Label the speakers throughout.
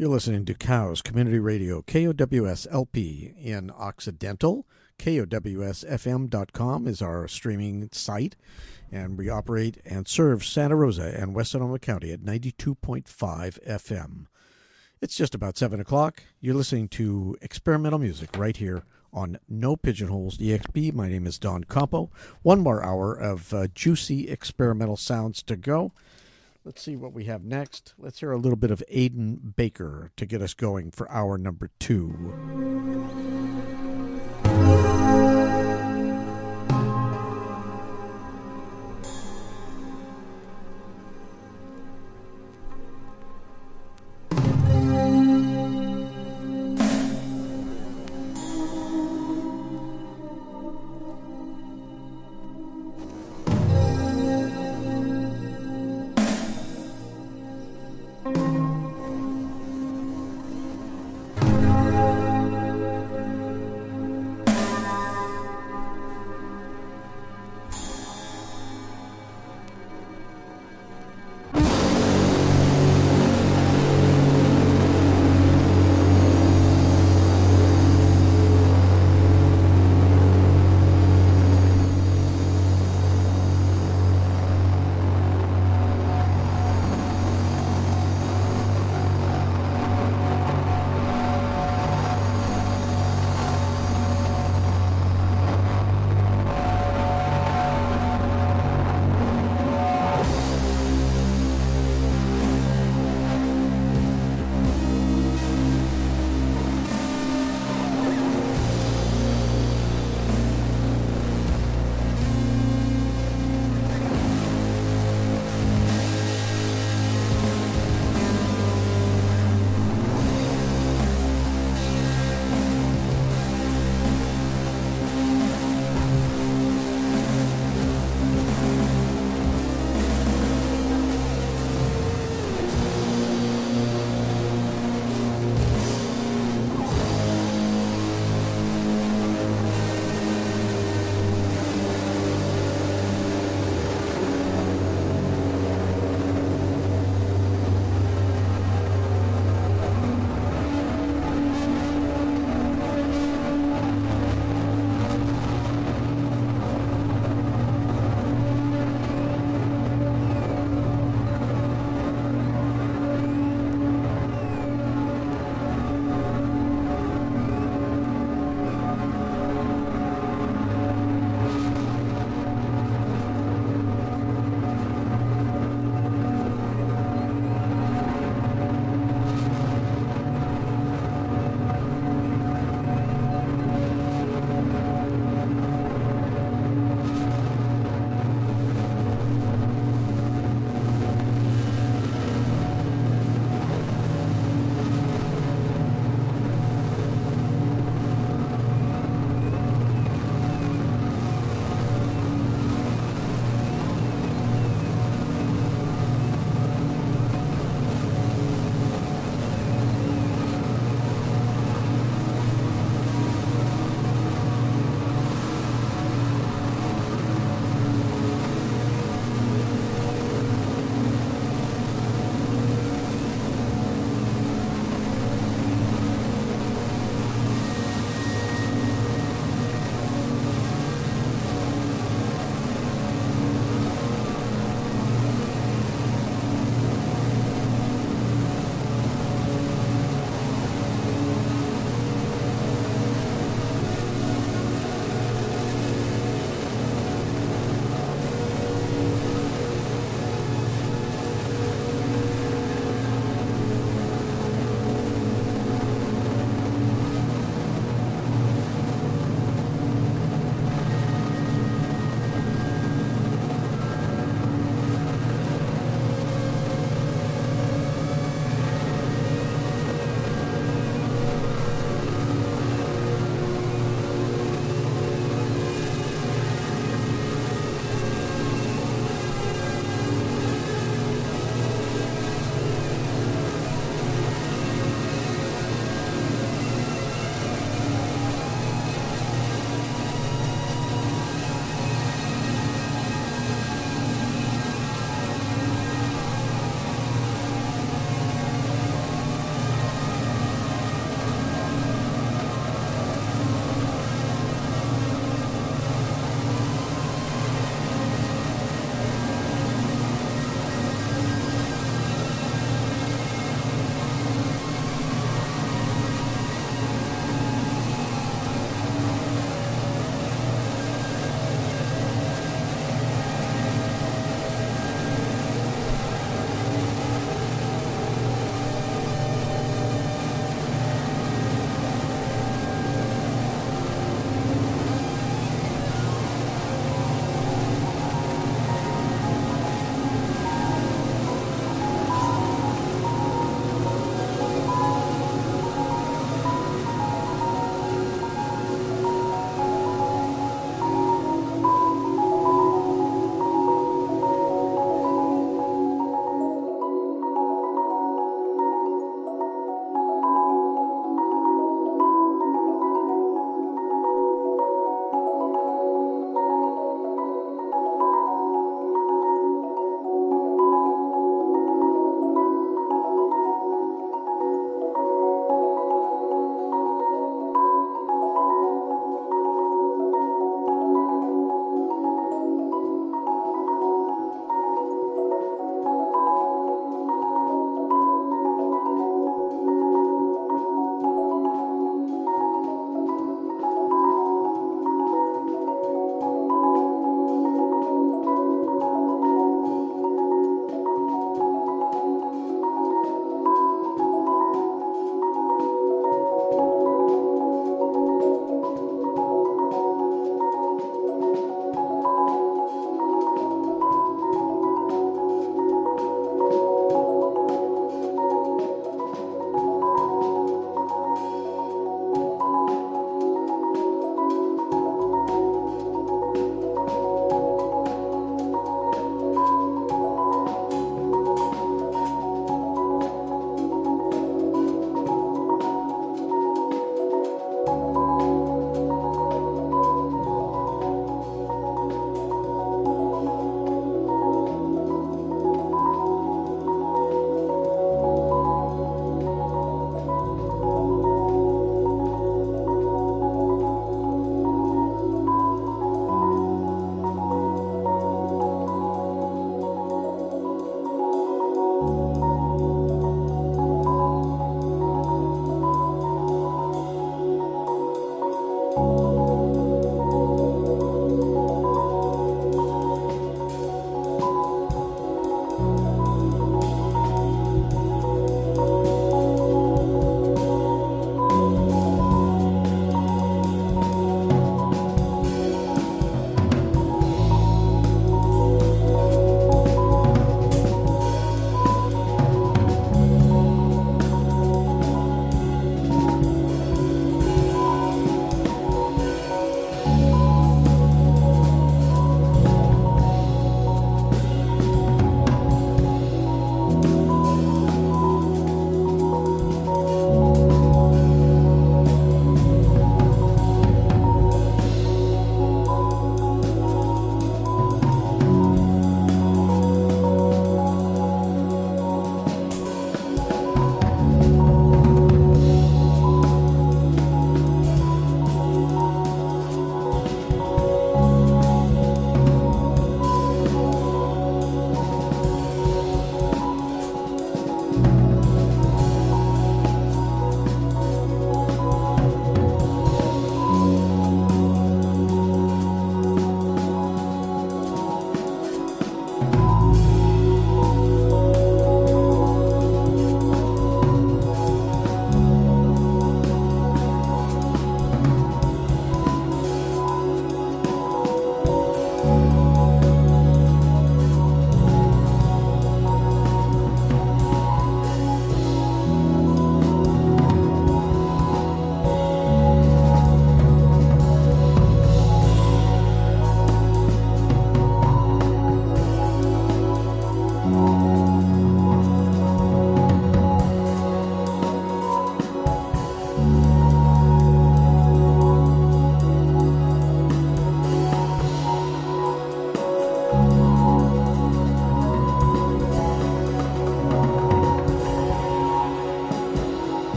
Speaker 1: You're listening to Cows Community Radio, KOWS LP in Occidental. KOWSFM.com is our streaming site, and we operate and serve Santa Rosa and West Sonoma County at 92.5 FM. It's just about 7 o'clock. You're listening to experimental music right here on No Pigeonholes EXP. My name is Don Campo. One more hour of uh, juicy experimental sounds to go. Let's see what we have next. Let's hear a little bit of Aidan Baker to get us going for hour number two.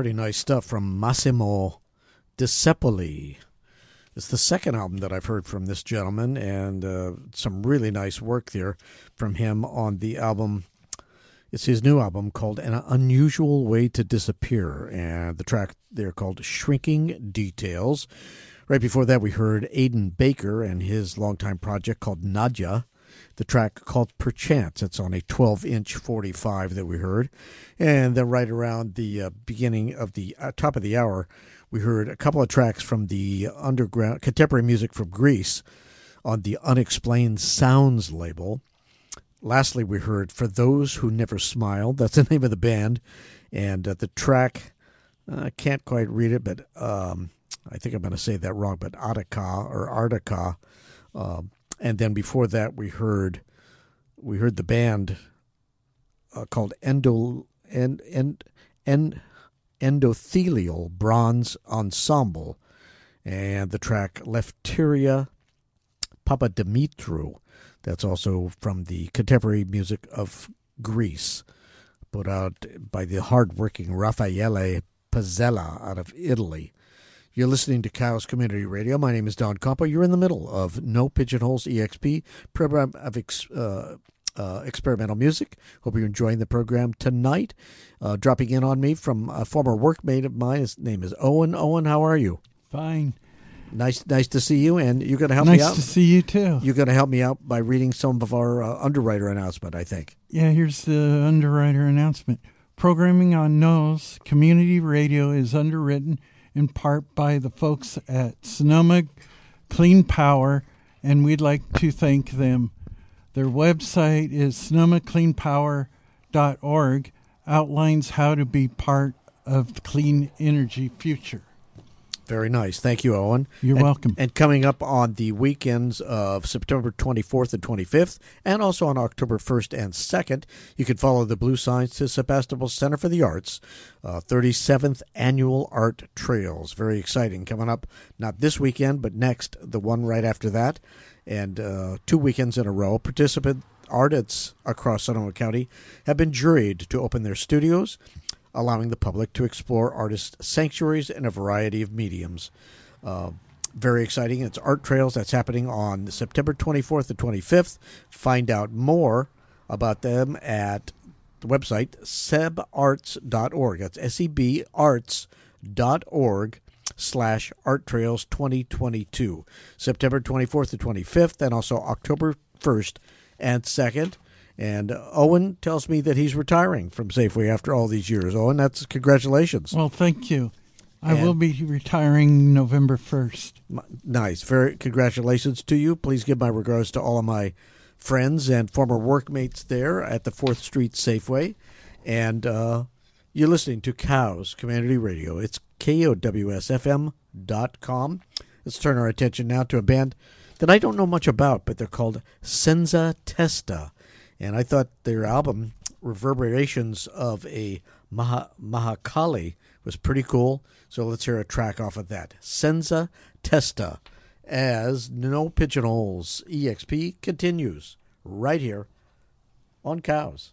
Speaker 1: Pretty nice stuff from Massimo Discepoli. It's the second album that I've heard from this gentleman, and uh, some really nice work there from him on the album. It's his new album called An Unusual Way to Disappear, and the track there called Shrinking Details. Right before that, we heard Aidan Baker and his longtime project called Nadja the track called Perchance. It's on a 12 inch 45 that we heard. And then right around the uh, beginning of the uh, top of the hour, we heard a couple of tracks from the underground contemporary music from Greece on the Unexplained Sounds label. Lastly, we heard For Those Who Never Smiled. That's the name of the band. And uh, the track, uh, I can't quite read it, but um, I think I'm going to say that wrong, but Attica or Artica. Um, and then before that we heard we heard the band uh, called Endo and and and Endothelial Bronze Ensemble, and the track Lefteria Papademitru. That's also from the contemporary music of Greece, put out by the hardworking Raffaele Pezzella out of Italy. You're listening to Cows Community Radio. My name is Don Campo. You're in the middle of No Pigeonholes EXP program of ex, uh, uh, experimental music. Hope you're enjoying the program tonight. Uh, dropping in on me from a former workmate of mine. His name is Owen. Owen, how are you?
Speaker 2: Fine.
Speaker 1: Nice, nice to see you, and you're going to help
Speaker 2: nice
Speaker 1: me out.
Speaker 2: Nice to see you too.
Speaker 1: You're going to help me out by reading some of our uh, underwriter announcement. I think.
Speaker 2: Yeah, here's the underwriter announcement. Programming on NOS Community Radio is underwritten in part by the folks at Sonoma Clean Power, and we'd like to thank them. Their website is sonomacleanpower.org, outlines how to be part of the clean energy future.
Speaker 1: Very nice. Thank you, Owen.
Speaker 2: You're
Speaker 1: and,
Speaker 2: welcome.
Speaker 1: And coming up on the weekends of September 24th and 25th, and also on October 1st and 2nd, you can follow the Blue Signs to Sebastopol Center for the Arts, uh, 37th Annual Art Trails. Very exciting. Coming up not this weekend, but next, the one right after that, and uh, two weekends in a row. Participant artists across Sonoma County have been juried to open their studios allowing the public to explore artist sanctuaries in a variety of mediums. Uh, very exciting. It's Art Trails that's happening on September 24th to 25th. Find out more about them at the website sebarts.org. That's S E B arts.org slash art trails 2022. September 24th to 25th and also October 1st and 2nd. And Owen tells me that he's retiring from Safeway after all these years. Owen, that's congratulations.
Speaker 2: Well, thank you. I and will be retiring November 1st.
Speaker 1: Nice. Very congratulations to you. Please give my regards to all of my friends and former workmates there at the 4th Street Safeway. And uh, you're listening to Cows Community Radio. It's KOWSFM.com. Let's turn our attention now to a band that I don't know much about, but they're called Senza Testa and I thought their album Reverberations of a Maha, Mahakali was pretty cool. So let's hear a track off of that. Senza Testa as No Pigeonholes EXP continues right here on Cows.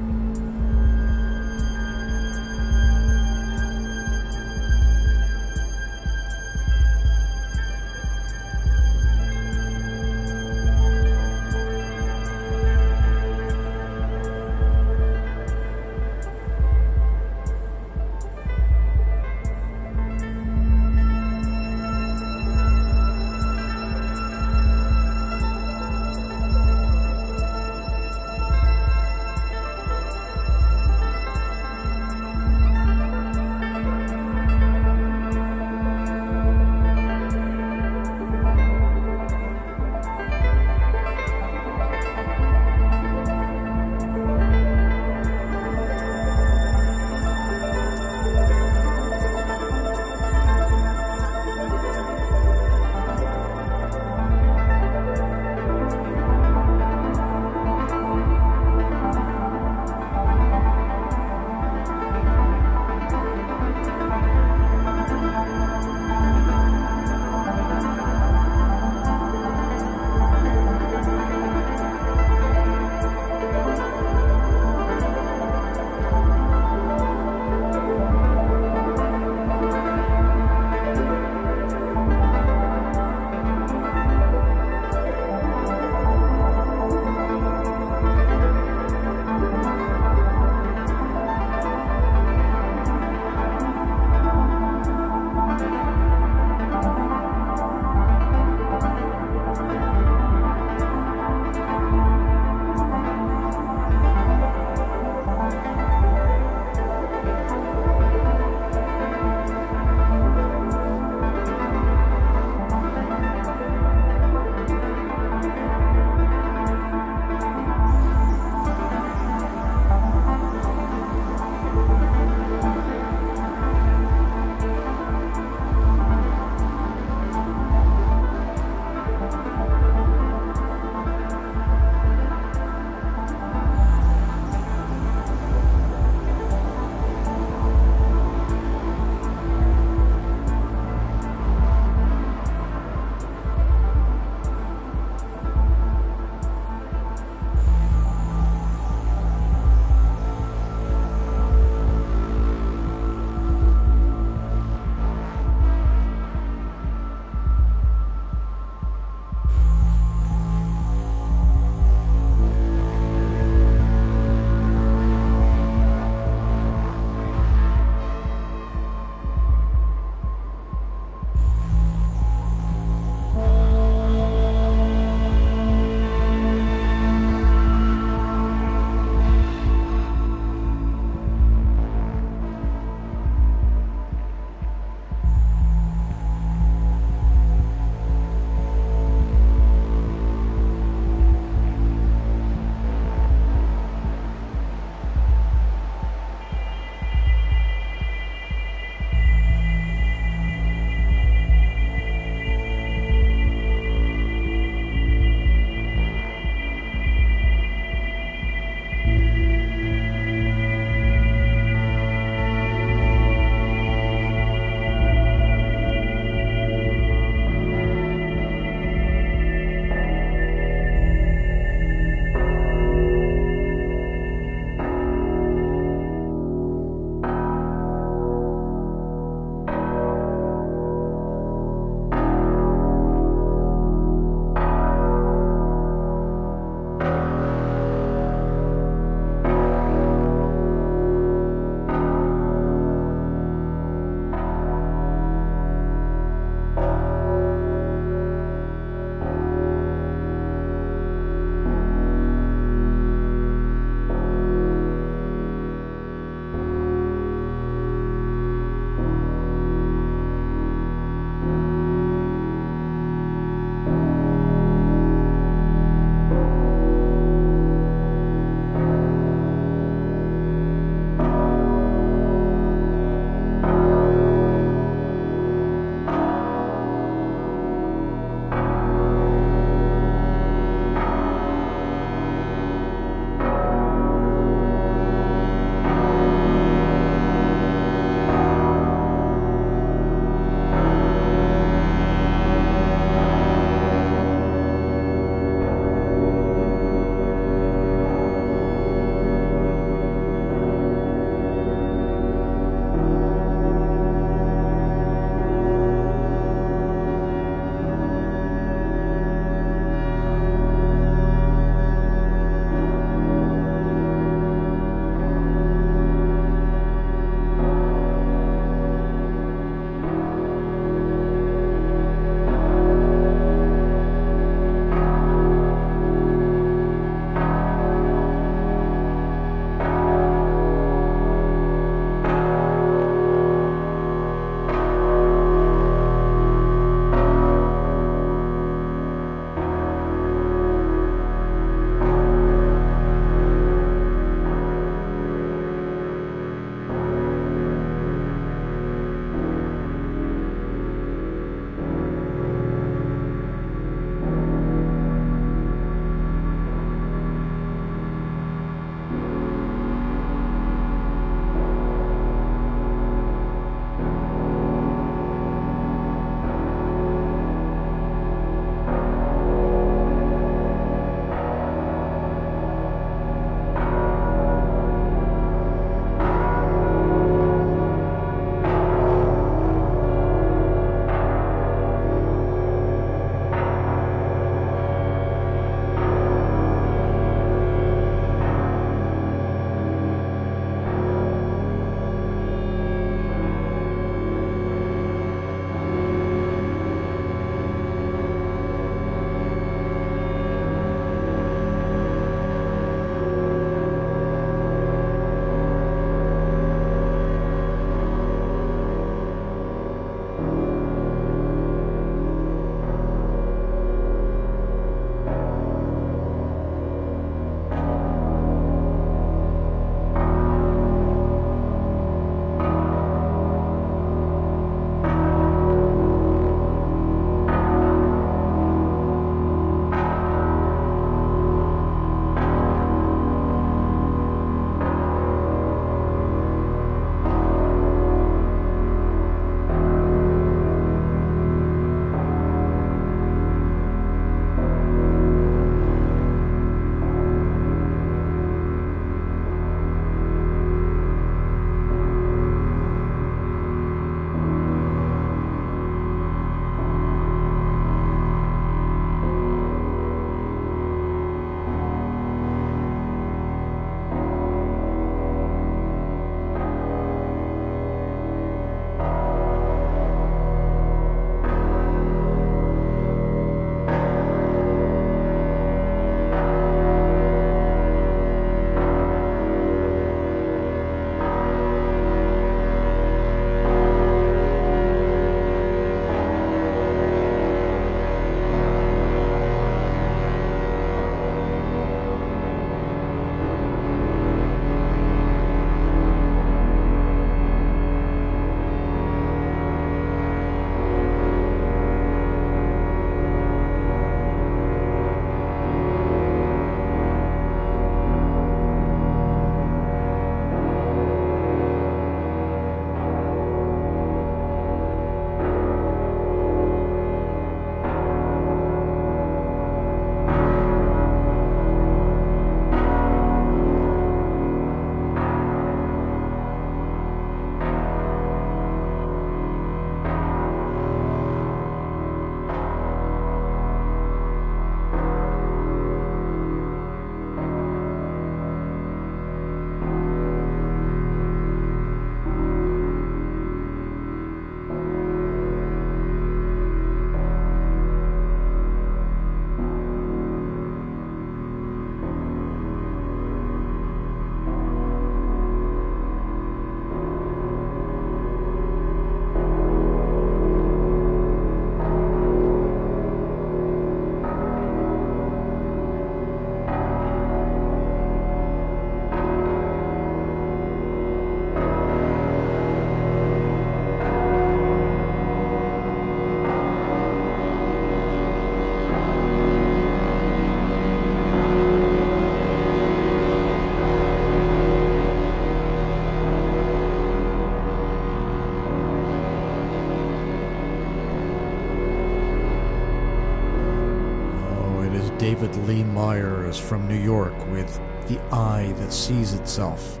Speaker 1: From New York with The Eye That Sees Itself.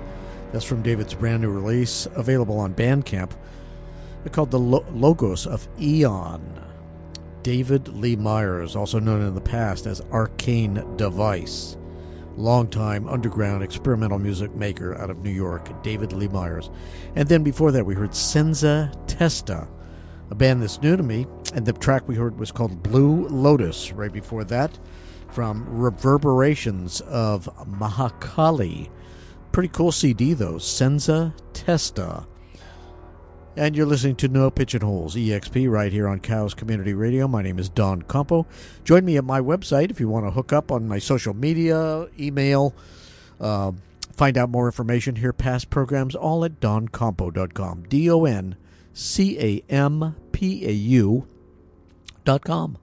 Speaker 1: That's from David's brand new release, available on Bandcamp. Called The Lo- Logos of Eon. David Lee Myers, also known in the past as Arcane Device, longtime underground experimental music maker out of New York, David Lee Myers. And then before that, we heard Senza Testa, a band that's new to me, and the track we heard was called Blue Lotus. Right before that, from Reverberations of Mahakali. Pretty cool CD, though. Senza Testa. And you're listening to No Pigeonholes, EXP, right here on Cows Community Radio. My name is Don Campau. Join me at my website if you want to hook up on my social media, email, uh, find out more information, hear past programs, all at doncampau.com. D O N C A M P A U dot com.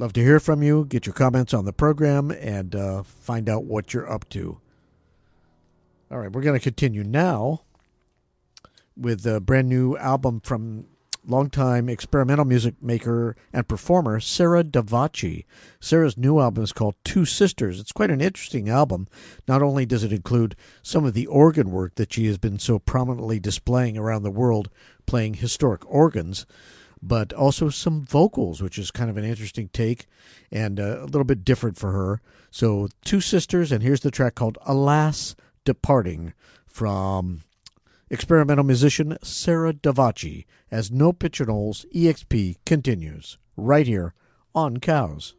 Speaker 1: Love to hear from you, get your comments on the program, and uh, find out what you're up to. All right, we're going to continue now with a brand new album from longtime experimental music maker and performer Sarah Davachi. Sarah's new album is called Two Sisters. It's quite an interesting album. Not only does it include some of the organ work that she has been so prominently displaying around the world, playing historic organs, but also some vocals, which is kind of an interesting take and uh, a little bit different for her. So, Two Sisters, and here's the track called Alas Departing from experimental musician Sarah Davachi as No Pigeonholes EXP continues right here on Cows.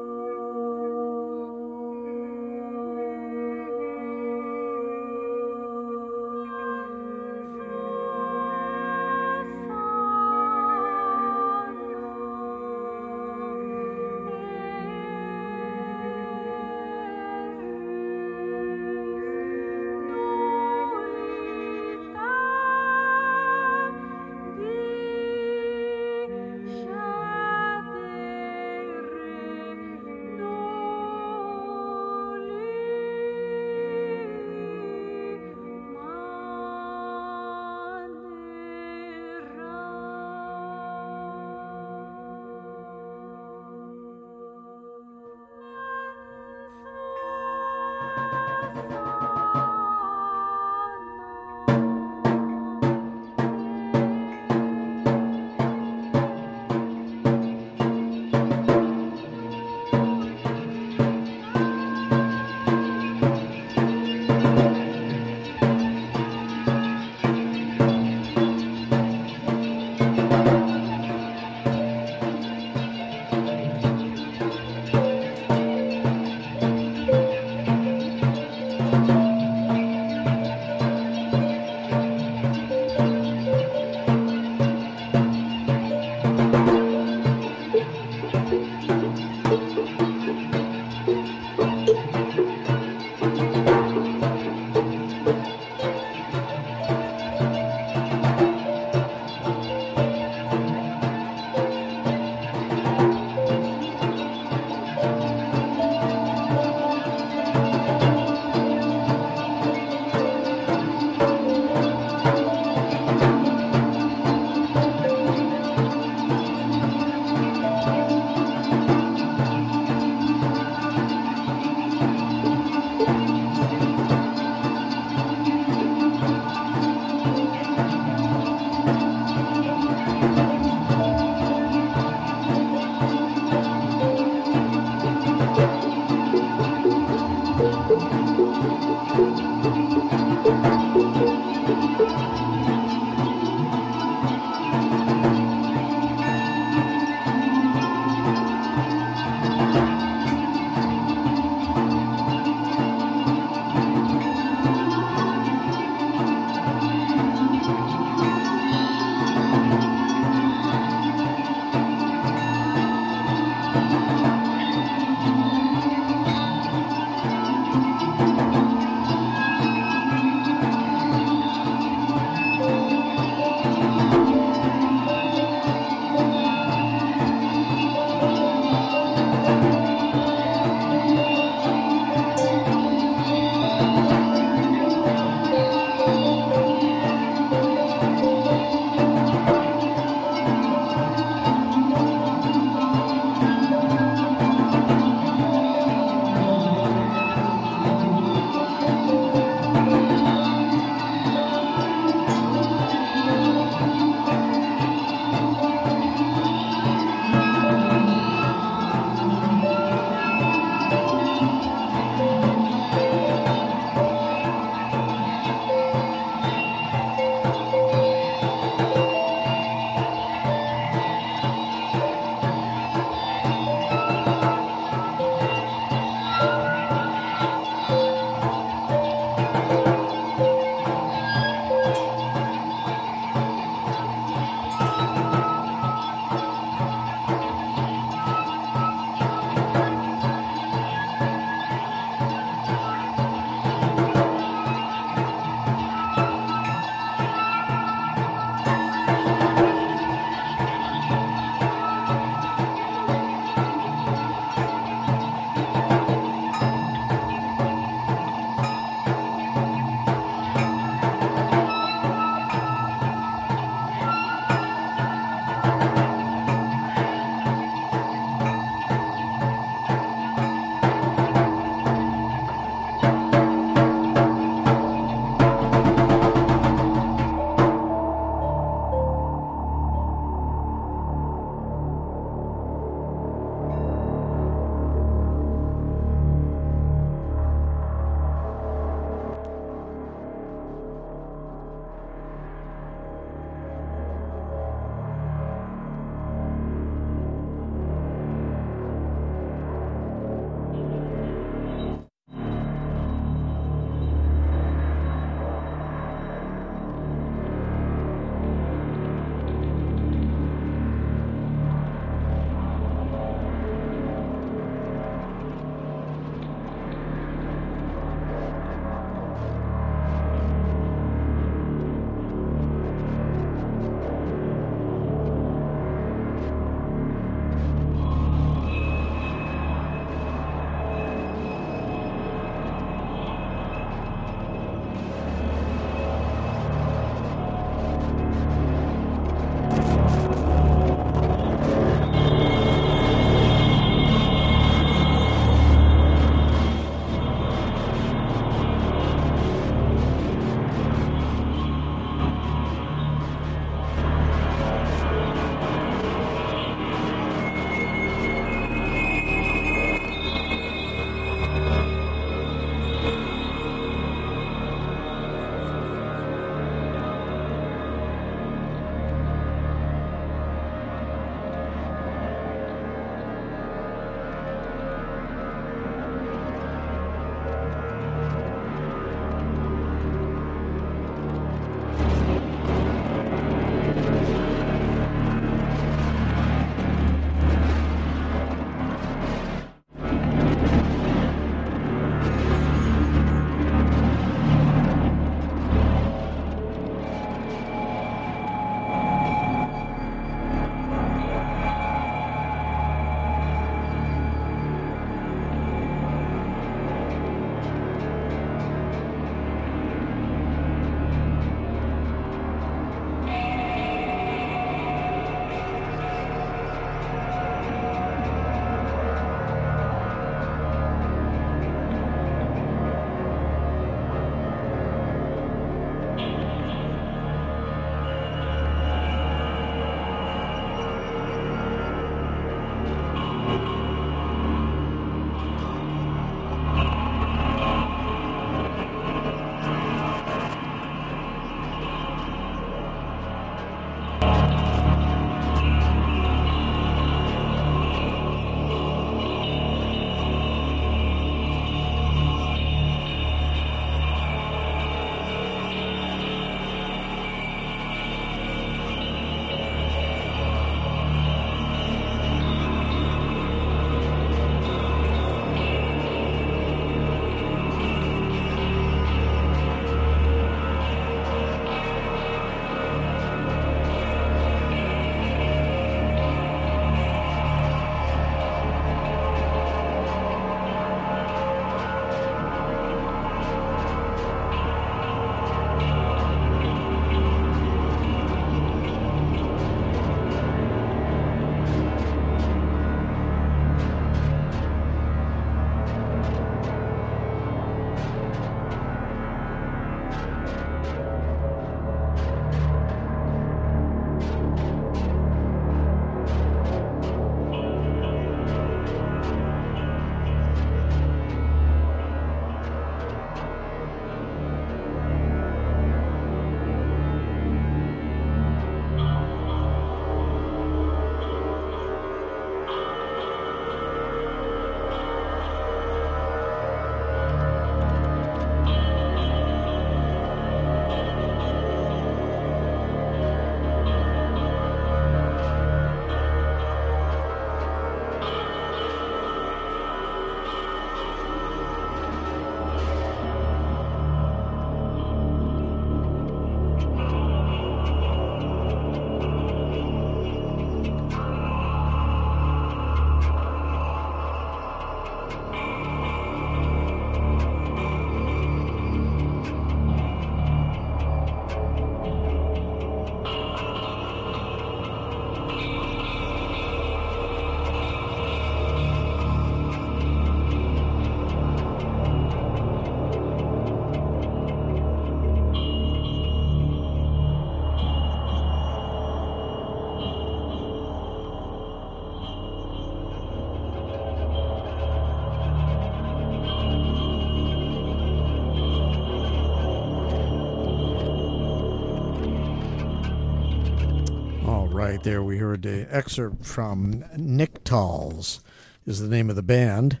Speaker 1: There we heard an excerpt from Nicktals, is the name of the band,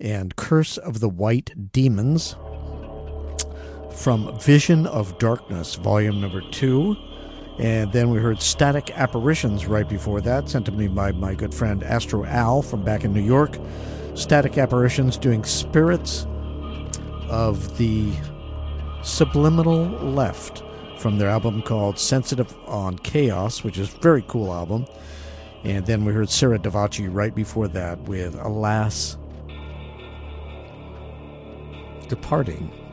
Speaker 1: and Curse of the White Demons from Vision of Darkness, volume number two. And then we heard Static Apparitions right before that, sent to me by my good friend Astro Al from back in New York. Static Apparitions doing Spirits of the Subliminal Left from their album called Sensitive on Chaos, which is a very cool album. And then we heard Sarah Davachi right before that with Alas Departing.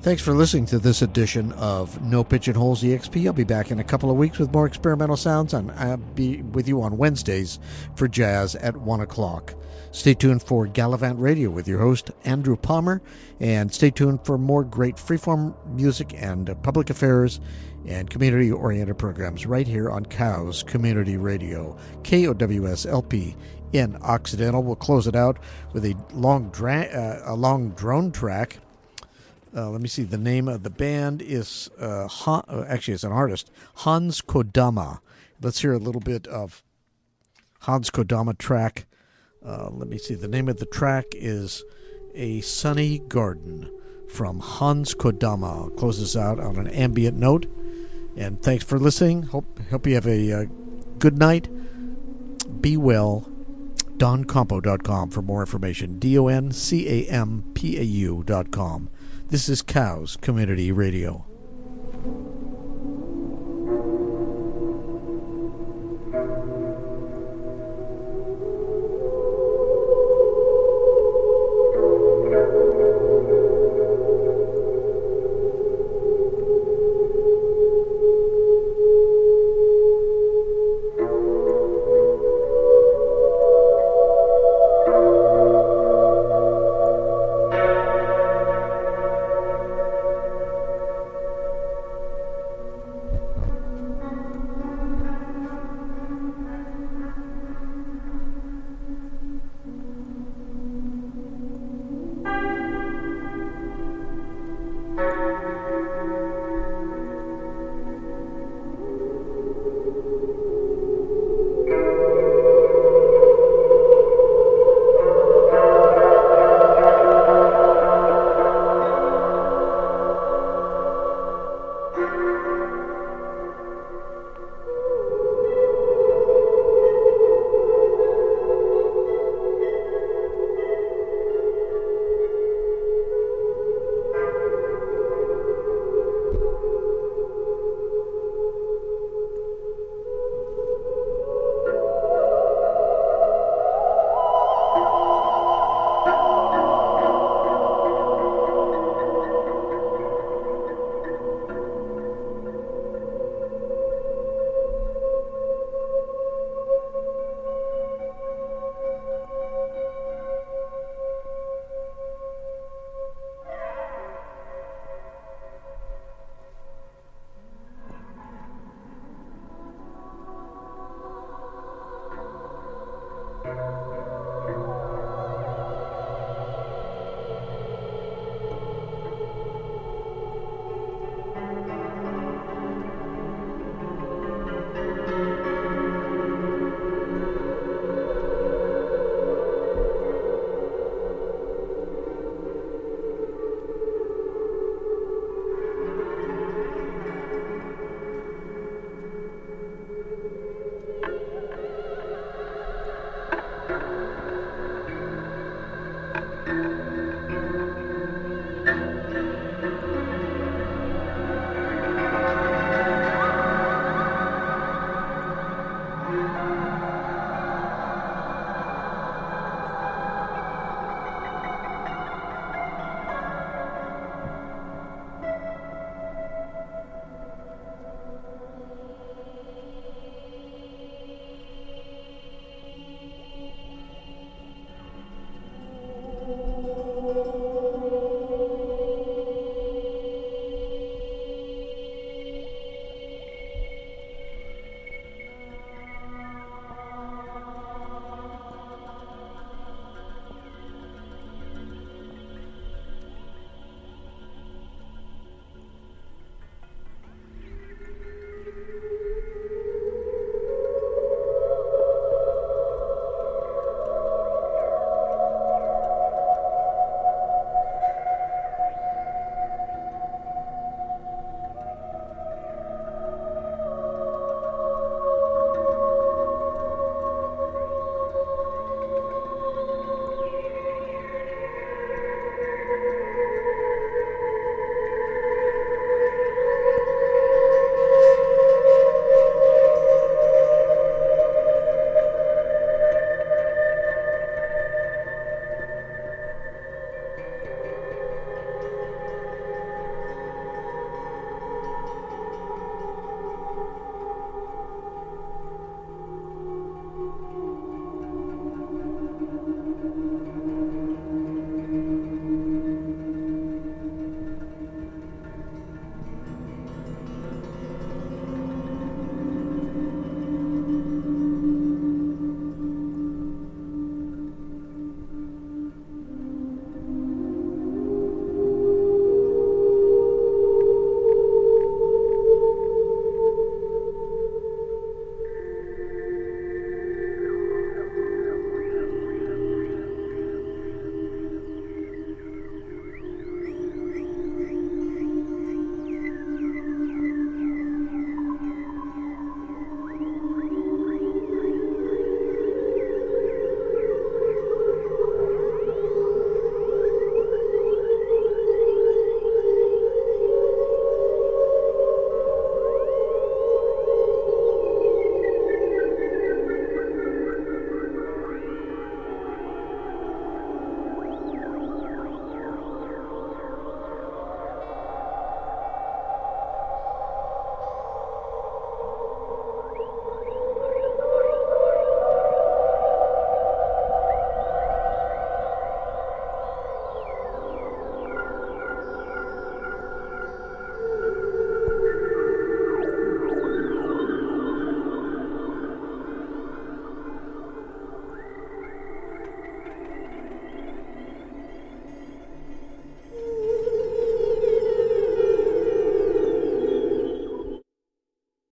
Speaker 1: Thanks for listening to this edition of No Pigeonholes EXP. I'll be back in a couple of weeks with more experimental sounds, and I'll be with you on Wednesdays for jazz at 1 o'clock. Stay tuned for Gallivant Radio with your host, Andrew Palmer, and stay tuned for more great freeform music and public affairs and community oriented programs right here on KOWS Community Radio, KOWSLP in Occidental. We'll close it out with a long, dra- uh, a long drone track uh, let me see. The name of the band is uh, uh, actually it's an artist Hans Kodama. Let's hear a little bit of Hans Kodama track. Uh, let me see. The name of the track is "A Sunny Garden" from Hans Kodama. Closes out on an ambient note. And thanks for listening. Hope hope you have a uh, good night. Be well. DonCampau.com for more information. D O N C A M P A U.com. This is Cows Community Radio.